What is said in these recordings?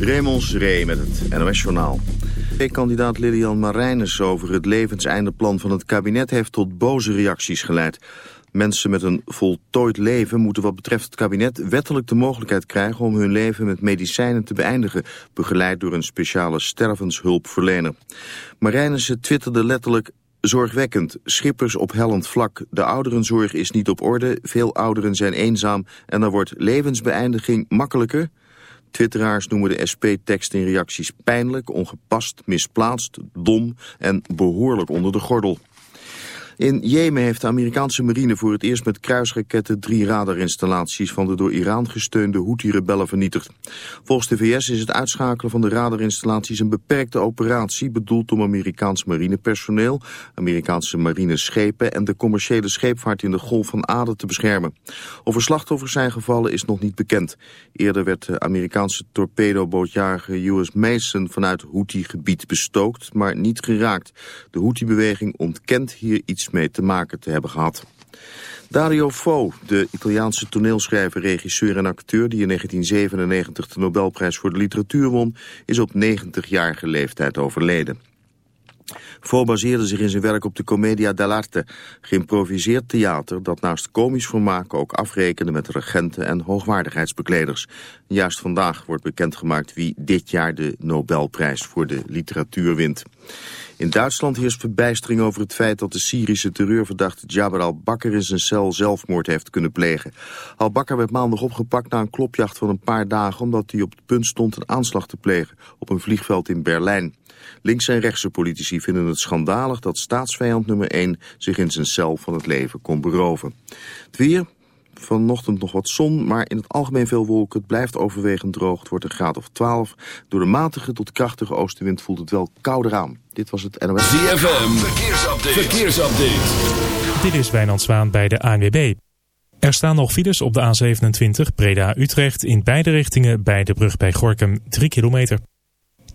Raymond Ree met het NOS-journaal. Kandidaat Lilian Marijnes over het levenseindeplan van het kabinet heeft tot boze reacties geleid. Mensen met een voltooid leven moeten wat betreft het kabinet wettelijk de mogelijkheid krijgen om hun leven met medicijnen te beëindigen, begeleid door een speciale stervenshulpverlener. Marijnissen twitterde letterlijk Zorgwekkend, schippers op hellend vlak, de ouderenzorg is niet op orde, veel ouderen zijn eenzaam en dan wordt levensbeëindiging makkelijker. Twitteraars noemen de SP-tekst in reacties pijnlijk, ongepast, misplaatst, dom en behoorlijk onder de gordel. In Jemen heeft de Amerikaanse marine voor het eerst met kruisraketten drie radarinstallaties van de door Iran gesteunde Houthi-rebellen vernietigd. Volgens de VS is het uitschakelen van de radarinstallaties een beperkte operatie bedoeld om Amerikaans marinepersoneel, Amerikaanse marineschepen en de commerciële scheepvaart in de Golf van Aden te beschermen. Of er slachtoffers zijn gevallen is nog niet bekend. Eerder werd de Amerikaanse torpedobootjager US Mason vanuit Houthi-gebied bestookt, maar niet geraakt. De Houthi-beweging ontkent hier iets mee te maken te hebben gehad. Dario Fo, de Italiaanse toneelschrijver, regisseur en acteur... die in 1997 de Nobelprijs voor de literatuur won... is op 90-jarige leeftijd overleden. Fo baseerde zich in zijn werk op de Commedia dell'arte, geïmproviseerd theater dat naast komisch vermaak ook afrekende met regenten en hoogwaardigheidsbekleders. Juist vandaag wordt bekendgemaakt wie dit jaar de Nobelprijs voor de literatuur wint. In Duitsland heerst verbijstering over het feit dat de Syrische terreurverdachte Jabbar al-Bakr in zijn cel zelfmoord heeft kunnen plegen. Al-Bakr werd maandag opgepakt na een klopjacht van een paar dagen omdat hij op het punt stond een aanslag te plegen op een vliegveld in Berlijn. Links- en rechtse politici vinden het schandalig dat staatsvijand nummer 1 zich in zijn cel van het leven kon beroven. Het weer, Vanochtend nog wat zon, maar in het algemeen veel wolken. Het blijft overwegend droog. Het wordt een graad of 12. Door de matige tot krachtige oostenwind voelt het wel kouder aan. Dit was het NOS. ZFM, verkeersupdate. verkeersupdate. Dit is Wijnand Zwaan bij de ANWB. Er staan nog files op de A27 Breda-Utrecht in beide richtingen bij de brug bij Gorkum 3 kilometer.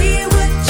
we were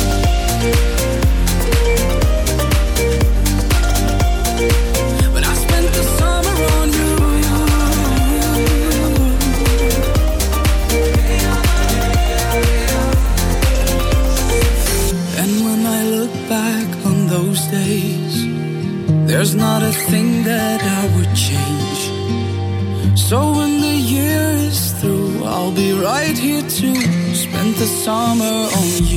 The summer on you.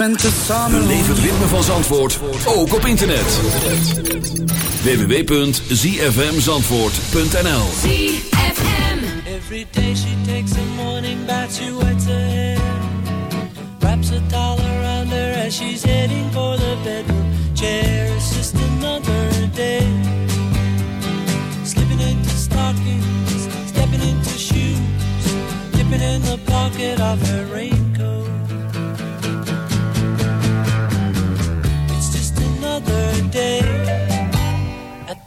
Spent the summer Beleef het ritme van Zandvoort, ook op internet. www.zfmzandvoort.nl Every day she takes a morning bath, she wets her hair. Wraps a towel around her as she's heading for the bedroom chair. It's just another day. Slipping into stockings, stepping into shoes, dipping in the pocket of her raincoat.